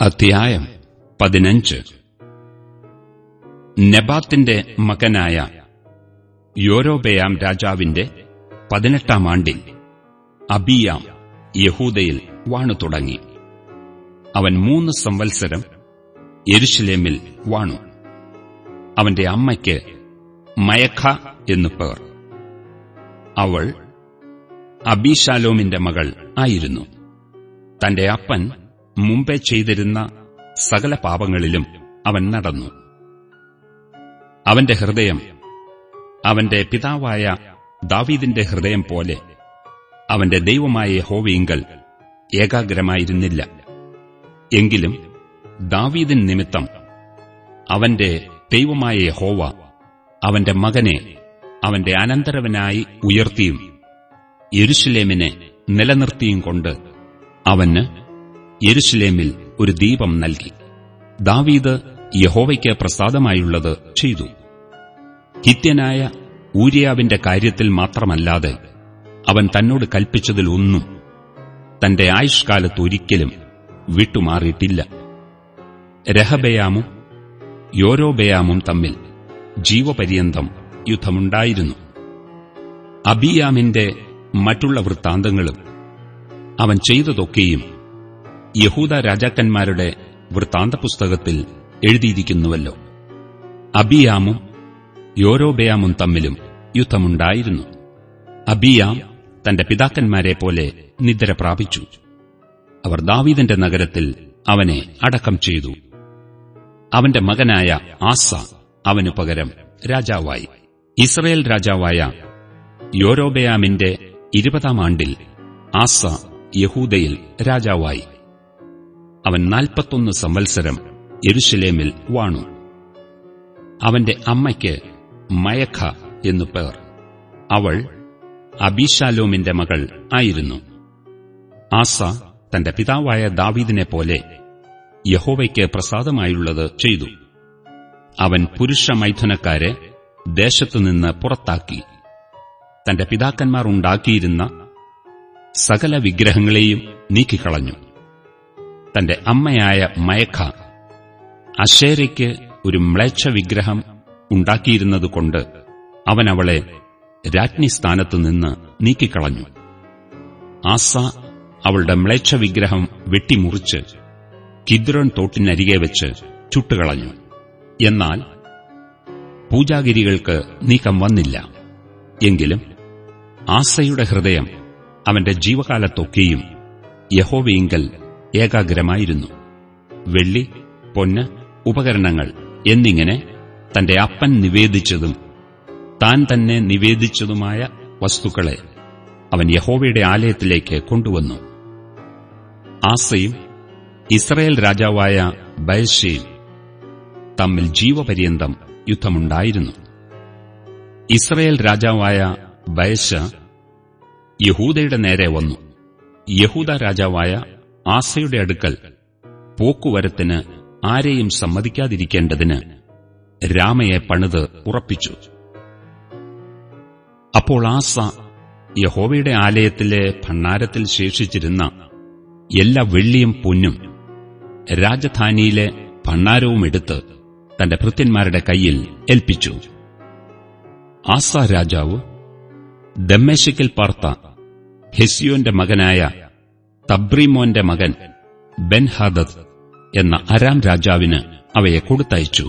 അധ്യായം പതിനഞ്ച്. നെബാത്തിന്റെ മകനായ യോരോബയാം രാജാവിന്റെ പതിനെട്ടാം ആണ്ടിൽ അബിയാം യഹൂദയിൽ വാണു തുടങ്ങി. അവൻ മൂന്ന് സംവത്സരം എരുഷലേമിൽ വാണു. അവന്റെ അമ്മയ്ക്ക് മയഖ എന്നു പേർ. അവൾ അബിഷാലോമിന്റെ മകൾ ആയിരുന്നു. തന്റെ അപ്പൻ മുമ്പേ ചെയ്തിരുന്ന സകല പാപങ്ങളിലും അവൻ നടന്നു. അവന്റെ ഹൃദയം അവന്റെ പിതാവായ ദാവീദിന്റെ ഹൃദയം പോലെ അവന്റെ ദൈവമായ ഹോവിയിങ്കൽ ഏകാഗ്രമായിരുന്നില്ല. എങ്കിലും ദാവീദിൻ നിമിത്തം അവന്റെ ദൈവമായ ഹോവ അവന്റെ മകനെ അവന്റെ അനന്തരവനായി ഉയർത്തിയും യെരുഷലേമിനെ നിലനിർത്തിയും കൊണ്ട് അവന് യെരുഷലേമിൽ ഒരു ദീപം നൽകി. ദാവീദ് യഹോവയ്ക്ക് പ്രസാദമായുള്ളത് ചെയ്തു. ഹിത്യനായ ഊര്യാവിന്റെ കാര്യത്തിൽ മാത്രമല്ലാതെ അവൻ തന്നോട് കൽപ്പിച്ചതിലൊന്നും തന്റെ ആയുഷ്കാലത്തൊരിക്കലും വിട്ടുമാറിയിട്ടില്ല. രഹബയാമും യോരോബയാമും തമ്മിൽ ജീവപര്യന്തം യുദ്ധമുണ്ടായിരുന്നു. അബിയാമിന്റെ മറ്റുള്ള വൃത്താന്തങ്ങളും അവൻ ചെയ്തതൊക്കെയും യഹൂദ രാജാക്കന്മാരുടെ വൃത്താന്ത പുസ്തകത്തിൽ എഴുതിയിരിക്കുന്നുവല്ലോ. അബിയാമും യോരോബയാമും തമ്മിലും യുദ്ധമുണ്ടായിരുന്നു. അബിയാം തന്റെ പിതാക്കന്മാരെ പോലെ നിദ്ര പ്രാപിച്ചു. അവർ ദാവീദന്റെ നഗരത്തിൽ അവനെ അടക്കം ചെയ്തു. അവന്റെ മകനായ ആസ അവനു പകരം രാജാവായി. ഇസ്രയേൽ രാജാവായ യോരോബയാമിന്റെ ഇരുപതാം ആണ്ടിൽ ആസ യഹൂദയിൽ രാജാവായി. അവൻ നാൽപ്പത്തൊന്ന് സംവത്സരം യെരുഷലേമിൽ വാണു. അവന്റെ അമ്മയ്ക്ക് മയഖ എന്നു പേർ. അവൾ അബിഷാലോമിന്റെ മകൾ ആയിരുന്നു. ആസ തന്റെ പിതാവായ ദാവീദിനെ പോലെ യഹോവയ്ക്ക് പ്രസാദമായുള്ളത് ചെയ്തു. അവൻ പുരുഷ മൈഥുനക്കാരെ ദേശത്തുനിന്ന് പുറത്താക്കി. തന്റെ പിതാക്കന്മാർ ഉണ്ടാക്കിയിരുന്ന സകല വിഗ്രഹങ്ങളെയും നീക്കിക്കളഞ്ഞു. തന്റെ അമ്മയായ മയഖ അശേരയ്ക്ക് ഒരു മ്ലേച്ഛ വിഗ്രഹം ഉണ്ടാക്കിയിരുന്നതുകൊണ്ട് അവൻ അവളെ രാജ്ഞി സ്ഥാനത്തുനിന്ന് നീക്കിക്കളഞ്ഞു. ആസ അവളുടെ മ്ലേച്ഛ വിഗ്രഹം വെട്ടിമുറിച്ച് കിദ്രോൺ തോട്ടിനരികെ വെച്ച് ചുട്ടുകളഞ്ഞു. എന്നാൽ പൂജാഗിരികൾക്ക് നീക്കം വന്നില്ല. എങ്കിലും ആസയുടെ ഹൃദയം അവന്റെ ജീവകാലത്തൊക്കെയും യഹോവയിങ്കൽ ഏകാഗ്രമായിരുന്നു. വെള്ളി പൊന്ന് ഉപകരണങ്ങൾ എന്നിങ്ങനെ തന്റെ അപ്പൻ നിവേദിച്ചതും താൻ തന്നെ നിവേദിച്ചതുമായ വസ്തുക്കളെ അവൻ യഹോവയുടെ ആലയത്തിലേക്ക് കൊണ്ടുവന്നു. ആസയും ഇസ്രയേൽ രാജാവായ ബയഷയും തമ്മിൽ ജീവപര്യന്തം യുദ്ധമുണ്ടായിരുന്നു. ഇസ്രയേൽ രാജാവായ ബയശ യഹൂദയുടെ നേരെ വന്നു. യഹൂദ രാജാവായ ആസയുടെ അടുക്കൽ പോക്കുവരത്തിന് ആരെയും സമ്മതിക്കാതിരിക്കേണ്ടതിന് രാമയെ പണിത് ഉറപ്പിച്ചു. അപ്പോൾ ആസ യഹോവയുടെ ആലയത്തിലെ ഭണ്ണാരത്തിൽ ശേഷിച്ചിരുന്ന എല്ലാ വെള്ളിയും പൊന്നും രാജധാനിയിലെ ഭണ്ണാരവും എടുത്ത് തന്റെ ഭൃത്യന്മാരുടെ കയ്യിൽ ഏൽപ്പിച്ചു. ആസ രാജാവ് ദമ്മേശയ്ക്കിൽ പാർത്ത ഹെസിയോന്റെ മകനായ തബ്രീമോന്റെ മകൻ ബെൻഹാദത്ത് എന്ന അരാം രാജാവിന് അവയെ കൊടുത്തയച്ചു.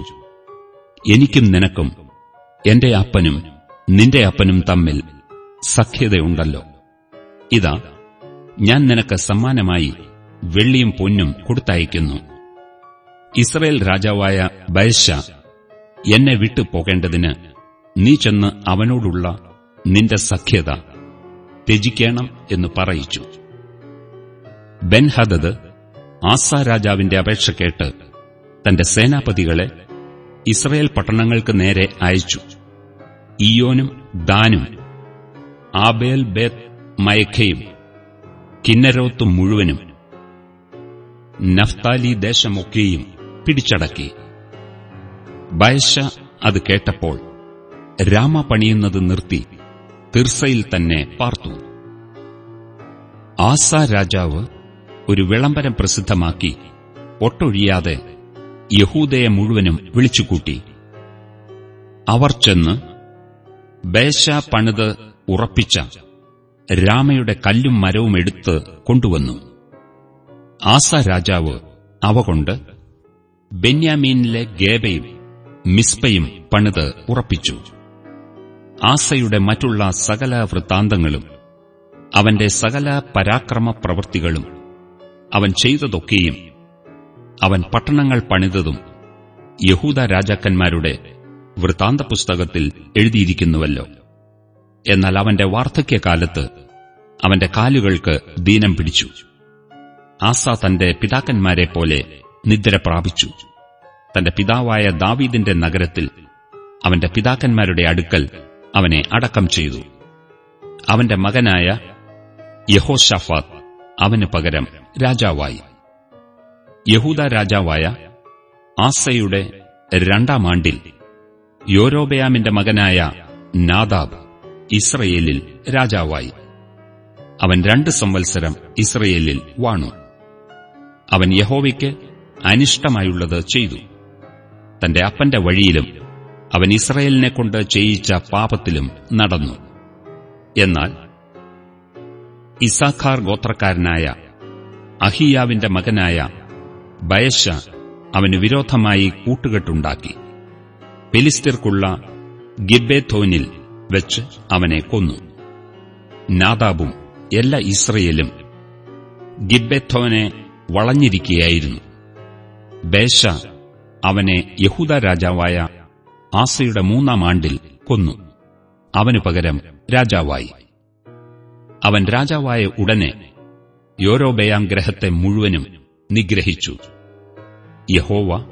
എനിക്കും നിനക്കും എന്റെ അപ്പനും നിന്റെ അപ്പനും തമ്മിൽ സഖ്യതയുണ്ടല്ലോ. ഇതാ ഞാൻ നിനക്ക് സമ്മാനമായി വെള്ളിയും പൊന്നും കൊടുത്തയക്കുന്നു ഇസ്രയേൽ രാജാവായ ബയശ എന്നെ വിട്ടു പോകേണ്ടതിന് നീ ചെന്ന് അവനോടുള്ള നിന്റെ സഖ്യത ത്യജിക്കണം എന്ന് പറയിച്ചു. ബെൻഹദത് ആസ രാജാവിന്റെ അപേക്ഷ കേട്ട് തന്റെ സേനാപതികളെ ഇസ്രയേൽ പട്ടണങ്ങൾക്ക് നേരെ അയച്ചു. ഇയോനും ദാനും ആബേൽ ബേത് മയഖയും കിന്നരോത്ത് മുഴുവനും നഫ്താലി ദേശമൊക്കെയും പിടിച്ചടക്കി. ബയശ അത് കേട്ടപ്പോൾ രാമ പണിയുന്നത് നിർത്തി തിർസയിൽ തന്നെ പാർത്തു. ആസാ രാജാവ് ഒരു വിളംബരം പ്രസിദ്ധമാക്കി ഒട്ടൊഴിയാതെ യഹൂദയെ മുഴുവനും വിളിച്ചുകൂട്ടി. അവർ ചെന്ന് ബേശ പണിത് ഉറപ്പിച്ച രാമയുടെ കല്ലും മരവും എടുത്ത് കൊണ്ടുവന്നു. ആസ രാജാവ് അവ കൊണ്ട് ബെന്യാമീനിലെ ഗേബയും മിസ്പയും പണിത് ഉറപ്പിച്ചു. ആസയുടെ മറ്റുള്ള സകല വൃത്താന്തങ്ങളും അവന്റെ സകല പരാക്രമ പ്രവൃത്തികളും അവൻ ചെയ്തതൊക്കെയും അവൻ പട്ടണങ്ങൾ പണിതതും യഹൂദ രാജാക്കന്മാരുടെ വൃത്താന്ത പുസ്തകത്തിൽ എഴുതിയിരിക്കുന്നുവല്ലോ. എന്നാൽ അവന്റെ വാർദ്ധക്യകാലത്ത് അവന്റെ കാലുകൾക്ക് ദീനം പിടിച്ചു. ആസ തന്റെ പിതാക്കന്മാരെ പോലെ നിദ്ര പ്രാപിച്ചു. തന്റെ പിതാവായ ദാവീദിന്റെ നഗരത്തിൽ അവന്റെ പിതാക്കന്മാരുടെ അടുക്കൽ അവനെ അടക്കം ചെയ്തു. അവന്റെ മകനായ യഹോഷഫാത്ത് അവന് പകരം രാജാവായി. യഹൂദ രാജാവായ ആസയുടെ രണ്ടാം ആണ്ടിൽ യോരോബയാമിന്റെ മകനായ നാദാബ് ഇസ്രയേലിൽ രാജാവായി. അവൻ രണ്ട് സംവത്സരം ഇസ്രയേലിൽ വാണു. അവൻ യഹോവയ്ക്ക് അനിഷ്ടമായുള്ളത് ചെയ്തു. തന്റെ അപ്പന്റെ വഴിയിലും അവൻ ഇസ്രയേലിനെ കൊണ്ട് ചെയ്യിച്ച പാപത്തിലും നടന്നു. എന്നാൽ ഇസാഖാർ ഗോത്രക്കാരനായ അഹിയാവിന്റെ മകനായ ബയശ അവന് വിരോധമായി കൂട്ടുകെട്ടുണ്ടാക്കി. ഫിലിസ്തീർക്കുള്ള ഗിബേഥോനിൽ വെച്ച് അവനെ കൊന്നു. നാദാബും എല്ലാ ഇസ്രയേലും ഗിബേഥോനെ വളഞ്ഞിരിക്കുകയായിരുന്നു ബേശ അവനെ യഹൂദ രാജാവായ ആസയുടെ മൂന്നാം ആണ്ടിൽ കൊന്നു. അവനു പകരം രാജാവായി. അവൻ രാജാവായ ഉടനെ യോരോബയാം ഗ്രഹത്തെ മുഴുവനും നിഗ്രഹിച്ചു. യഹോവ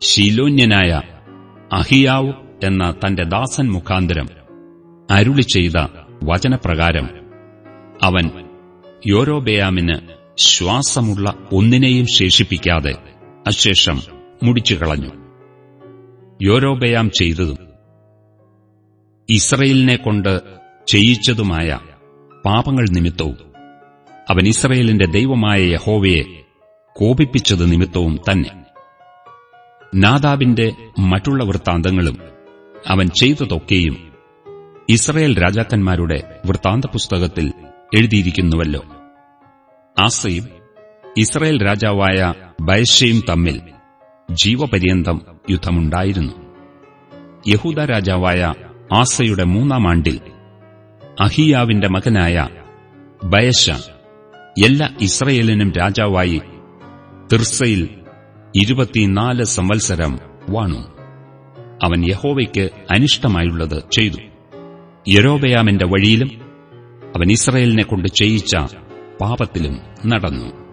ശീലോന്യനായ അഹിയാവ് എന്ന തന്റെ ദാസൻ മുഖാന്തരം അരുളി ചെയ്ത വചനപ്രകാരം അവൻ യോരോബയാമിന് ശ്വാസമുള്ള ഒന്നിനെയും ശേഷിപ്പിക്കാതെ അശേഷം മുടിച്ചുകളഞ്ഞു. യോരോബയാം ചെയ്തതും ഇസ്രയേലിനെ കൊണ്ട് ചെയ്യിച്ചതുമായ പാപങ്ങൾ നിമിത്തവും അവൻ ഇസ്രയേലിന്റെ ദൈവമായ യഹോവയെ കോപിപ്പിച്ചത് നിമിത്തവും തന്നെ. നാദാബിന്റെ മറ്റുള്ള വൃത്താന്തങ്ങളും അവൻ ചെയ്തതൊക്കെയും ഇസ്രയേൽ രാജാക്കന്മാരുടെ വൃത്താന്ത പുസ്തകത്തിൽ എഴുതിയിരിക്കുന്നുവല്ലോ. ആസയും ഇസ്രയേൽ രാജാവായ ബയശയും തമ്മിൽ ജീവപര്യന്തം യുദ്ധമുണ്ടായിരുന്നു. യഹൂദ രാജാവായ ആസയുടെ മൂന്നാം ആണ്ടിൽ അഹിയാവിന്റെ മകനായ ബയശ എല്ലാ ഇസ്രയേലിനും രാജാവായി തിർസയിൽ ഇരുപത്തിനാല് സംവത്സരം വാണു. അവൻ യഹോവയ്ക്ക് അനിഷ്ടമായുള്ളത് ചെയ്തു. യരോബയാമിന്റെ വഴിയിലും അവൻ ഇസ്രയേലിനെ കൊണ്ട് ചെയ്യിച്ച പാപത്തിലും നടന്നു.